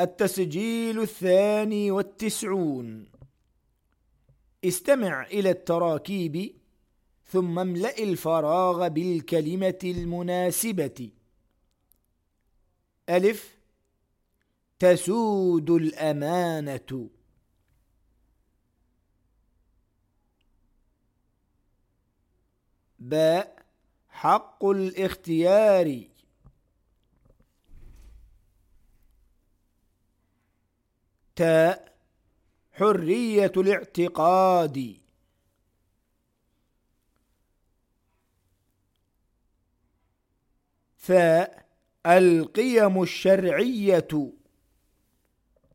التسجيل الثاني والتسعون. استمع إلى التراكيب ثم املأ الفراغ بالكلمة المناسبة. ألف. تسود الأمانة. باء. حق الاختيار. تاء حرية الاعتقاد. ثاء القيم الشرعية.